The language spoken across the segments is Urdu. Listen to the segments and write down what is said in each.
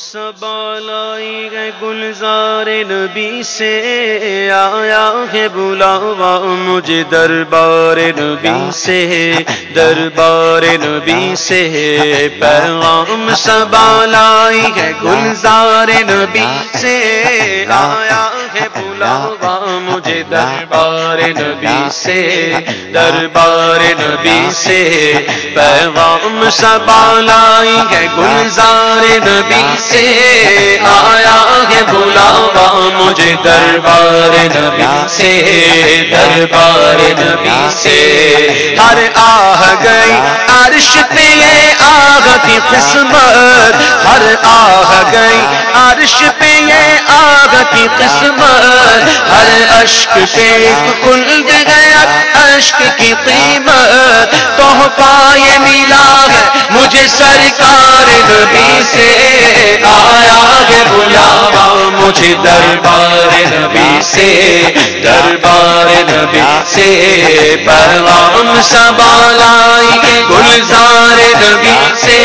سبالائی گئے گلزار نبی سے، آیا ہے بلاوا مجھے دربار نبی سے، دربار نبی سے پیغام سبالائی گئے گلزار نبی سے، آیا بلاوا مجھے دربار نبی سے دربار نبی سے پیغام سبالائی ہے گلزار نبی سے آیا ہے بلاوا مجھے دربار نبی سے دربار نبی سے ہر آہ گئی عرش پہ قسمت، ہر آہ گئی، عرش پہ یہ آگ کی قسمت، ہر اشک پہ کل گیا اشک کی قیمت تو پائے ملا سرکار نبی سے آیا ہے بلاوا، مجھے دربار نبی سے، دربار نبی سے پیغام سبالائی گلزار نبی سے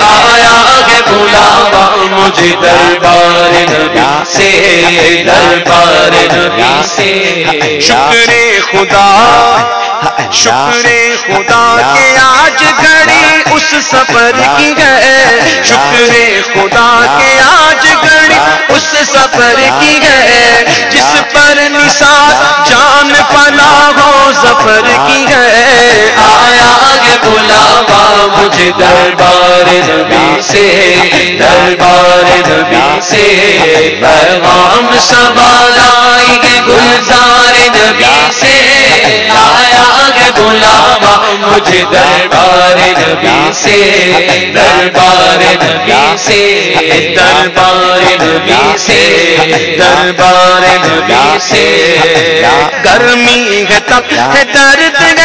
آیا ہے بلاوا، مجھے دربار نبی سے دربار نبی سے۔ شکر خدا شکر خدا کے آج گھڑی اس سفر کی ہے۔ شکر خدا کے آج گھڑی اس سفر کی ہے۔ جس پر نثار جان پنا ہو سفر کی ہے۔ آیا گے دربار نبی سے، دربار نبی سے پیغام سوالائی گے گلزار نبی سے۔ آیا گے بلاوا مجھے دربار نبی سے، دربار نبی سے، دربار نبی سے، دربار نبی سے۔ گرمی ہے تب ہے درد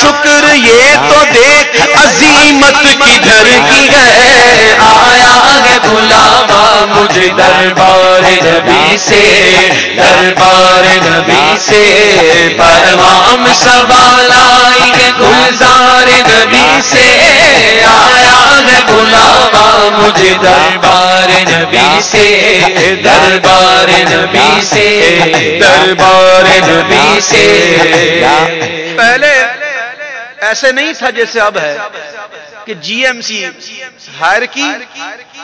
شکر، یہ تو دیکھ، عظیمت کی دھر کی ہے؟ آیا ہے بلاوا مجھے دربار نبی سے، دربار نبی سے۔ پیغام سوال آئی ہے گلزار نبی سے۔ آیا ہے بلاوا مجھے دربار نبی سے۔ دربار نبی سے، دربار نبی سے۔ پہلے ایسے نہیں تھا جیسے اب ہے کہ جی ایم سی ہائر کی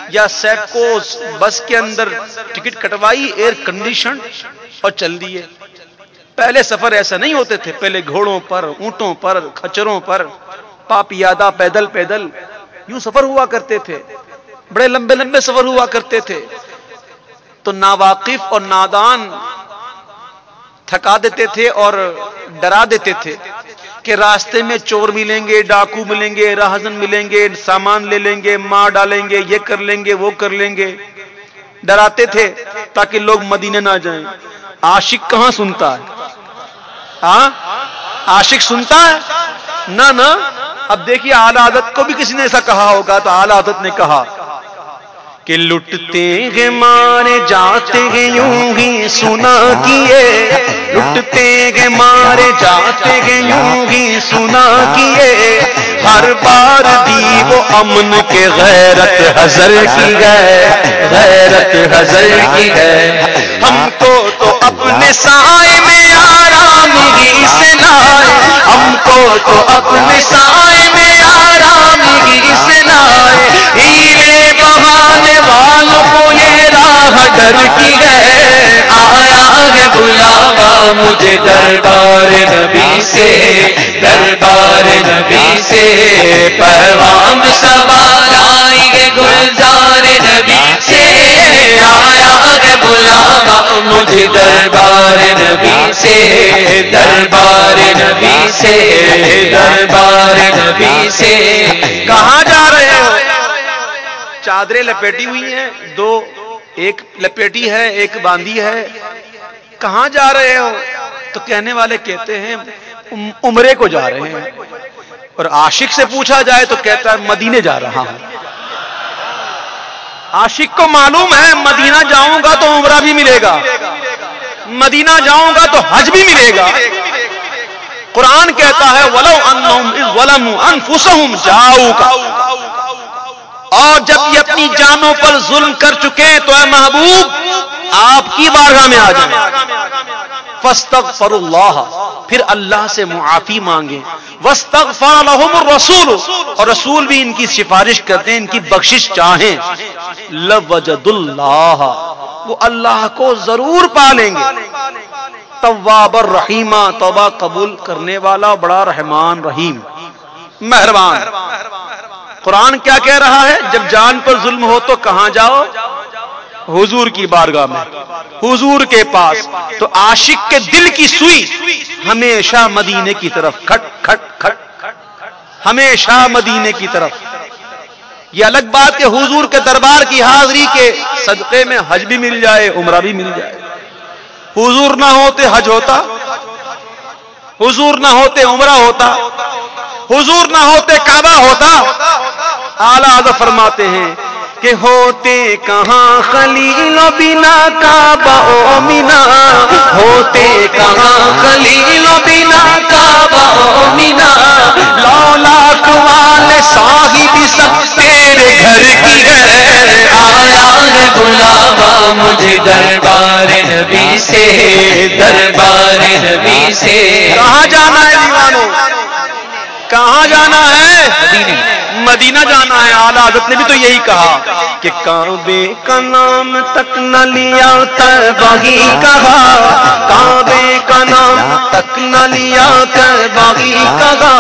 یا سیپکوز بس کے اندر ٹکٹ کٹوائی ایئر کنڈیشن اور چل دیے۔ پہلے سفر ایسا نہیں ہوتے تھے۔ پہلے گھوڑوں پر، اونٹوں پر، کھچروں پر پاپیادہ پیدل پیدل۔ یوں سفر ہوا کرتے تھے۔ بڑے لمبے لمبے سفر ہوا کرتے تھے۔ تو ناواقف اور نادان تھکا دیتے تھے اور ڈرا دیتے تھے۔ کہ راستے میں چور ملیں گے، ڈاکو ملیں گے راہزن ملیں گے، سامان لے لیں گے، ماں ڈالیں گے، یہ کر لیں گے، وہ کر لیں گے۔ ڈراتے تھے تاکہ لوگ مدینے نہ جائیں۔ عاشق کہاں سنتا ہے؟ ہاں؟ عاشق سنتا ہے؟ نہ نہ۔ اب دیکھیے، اعلی عادت کو بھی کسی نے ایسا کہا ہوگا تو اعلی عادت نے کہا۔ کہ لٹتے ہیں، مارے جاتے ہیں، یوں ہی سنا کیے۔ لٹتے ہیں، مارے جاتے ہیں، یوں ہی سنا کیے۔ ہر بار دی وہ امن کے غیرت حضر کی ہے، غیرت حضر کی ہے۔ ہم کو تو اپنے سائے میں آرام ہی سے لائے۔ ہم کو تو اپنے سائے میں آرام ہی سے لائے۔ راہ کی ہے آیا ہے بلاوا مجھے دربار نبی سے، دربار نبی سے۔ پیغام سوال آئی گلزار نبی سے۔ آیا ہے بلاوا مجھے دربار نبی سے۔ دربار نبی سے، دربار نبی سے۔ کہاں جا رہے ہو؟ چادریں لپیٹی ہوئی ہیں، دو ایک لپیٹی ہے، ایک باندھی ہے۔ کہاں جا رہے ہو؟ تو کہنے والے کہتے ہیں عمرے کو جا رہے ہیں۔ اور عاشق سے پوچھا جائے تو کہتا ہے، مدینے جا رہا ہوں۔ عاشق کو معلوم ہے، مدینہ جاؤں گا تو عمرہ بھی ملے گا۔ مدینہ جاؤں گا تو حج بھی ملے گا۔ قرآن کہتا ہے، ولو انہم ولم انفسہم جاؤ کا اور جب یہ اپنی جانوں پر ظلم کر چکے تو اے محبوب، آپ کی بارگاہ میں آ جائیں۔ فستغفر اللہ پھر اللہ سے معافی مانگے وسطر لهم الرسول، اور رسول بھی ان کی سفارش کرتے ہیں، ان کی بخشش چاہیں۔ لوجد اللہ وہ اللہ کو ضرور پالیں گے۔ تواب الرحیمہ توبہ قبول کرنے والا، بڑا رحمان رحیم۔ مہربان۔ قرآن کیا کہہ رہا ہے؟ جب جان پر ظلم ہو تو کہاں جاؤ؟ حضور کی بارگاہ میں۔ حضور کے پاس۔ تو عاشق کے دل کی سوئی ہمیشہ مدینے کی طرف۔ کھٹ کھٹ کھٹ۔ ہمیشہ مدینے کی طرف۔ یہ الگ بات کہ حضور کے دربار کی حاضری کے صدقے میں حج بھی مل جائے، عمرہ بھی مل جائے۔ حضور نہ ہوتے حج ہوتا۔ حضور نہ ہوتے عمرہ ہوتا۔ حضور نہ ہوتے کعبہ ہوتا۔ اعلی فرماتے ہیں کہ ہوتے کہاں خلیل و بنا کعبہ او مینا؟ ہوتے کہاں خلیل و بنا کعبہ او مینا؟ لولا کمال صاحب سب تیرے گھر کی ہے۔ آیا ہے بلاوا مجھے دربار نبی سے دربار نبی سے۔ کہاں جانا ہے دیوانوں؟ کہاں جانا ہے؟ مدینہ جانا ہے، اعلی حضرت نے بھی تو یہی کہا کہ کعبے کا نام تک نہ لیا کر باغی کہا۔ کعبے کا نام تک نہ لیا کر باغی کہا۔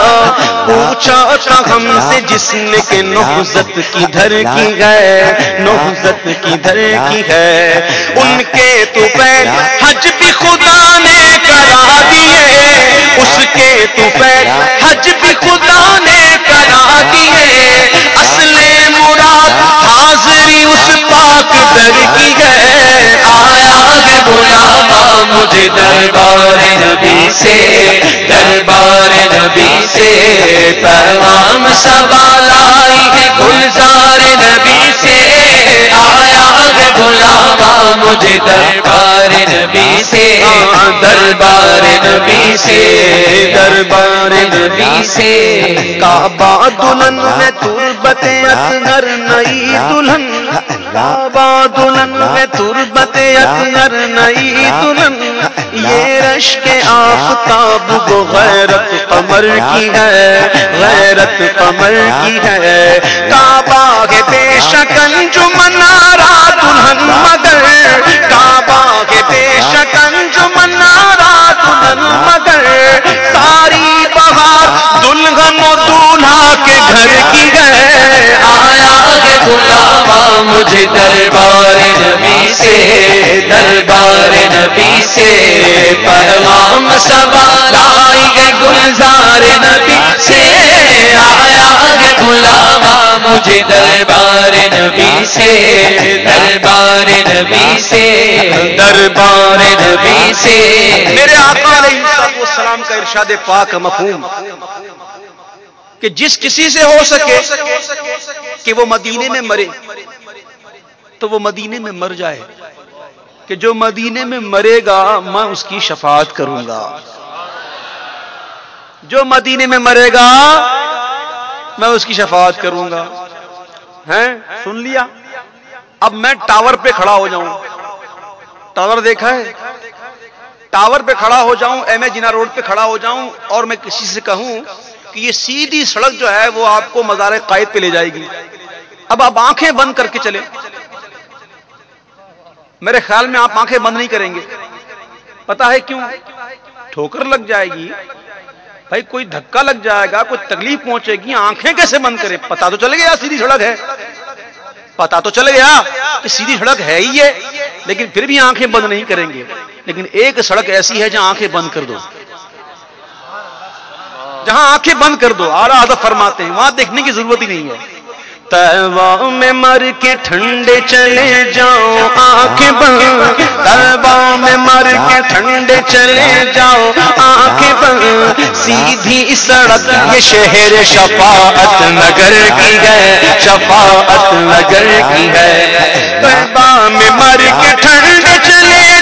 پوچھا تھا ہم سے جس نے کہ نوزت کی دھر کی ہے نوزت کی دھر کی ہے۔ ان کے تو پیر حج بھی خدا نے کرا دیے، اس کے تو پیر حج بھی در کی ہے، آیا ہے بلاوا مجھے دربار نبی سے، دربار نبی سے۔ پیغام سوال آئی ہے گلزار نبی سے۔ آیا ہے بلاوا مجھے دربار نبی سے، دربار نبی سے۔ دربار نبی سے کعبہ دلہن میں تربت اصغر نئی دلہن. کعبہ دلہن میں تربت اصغر نئی دلہن. یہ رش کے آفتاب وہ غیرت قمر کی ہے، غیرت قمر کی ہے. کعبہ کے بے شکن جو منارا دلہن مگر کعبہ دلہن و دولہا کے گھر کی ہے آیا ہے بلاوا مجھے دربار نبی سے، دربار نبی سے۔ پیغام سوال آئی ہے گلزار نبی سے۔ آیا ہے بلاوا مجھے دربار نبی سے۔ دربار نبی سے، دربار نبی سے۔ میرے آقا علیہ الصلوۃ والسلام کا ارشاد پاک مفہوم۔ کہ جس کسی سے ہو سکے کہ وہ مدینے میں مرے تو وہ مدینے میں مر جائے۔ کہ جو مدینے میں مرے گا میں اس کی شفاعت کروں گا۔ جو مدینے میں مرے گا میں اس کی شفاعت کروں گا۔ ہیں؟ سن لیا؟ اب میں ٹاور پہ کھڑا ہو جاؤں۔ ٹاور دیکھا ہے؟ ٹاور پہ کھڑا ہو جاؤں ایم اے جنا روڈ پہ کھڑا ہو جاؤں اور میں کسی سے کہوں کہ یہ سیدھی سڑک جو ہے وہ آپ کو مزار قائد پہ لے جائے گی۔ اب آپ آنکھیں بند کر کے چلے میرے خیال میں آپ آنکھیں بند نہیں کریں گے۔ پتا ہے کیوں؟ ٹھوکر لگ جائے گی۔ بھائی کوئی دھکا لگ جائے گا، کوئی تکلیف پہنچے گی، آنکھیں کیسے بند کرے پتا تو چلے گیا سیدھی سڑک ہے۔ پتا تو چل گیا کہ سیدھی سڑک ہے ہی ہے، لیکن پھر بھی آنکھیں بند نہیں کریں گے۔ لیکن ایک سڑک ایسی ہے جہاں آنکھیں بند کر دو۔ جہاں آنکھیں بند کر دو، آرا آدھا فرماتے ہیں، وہاں دیکھنے کی ضرورت ہی نہیں ہے۔ تیوا میں مر کے ٹھنڈے چلے جاؤ آنکھیں بند۔ تیوا میں مر کے ٹھنڈے چلے جاؤ آنکھیں بند۔ سیدھی سڑک، یہ شہر شفاعت نگر کی ہے، شفاعت نگر کی ہے۔ تیوا میں مر کے ٹھنڈے چلے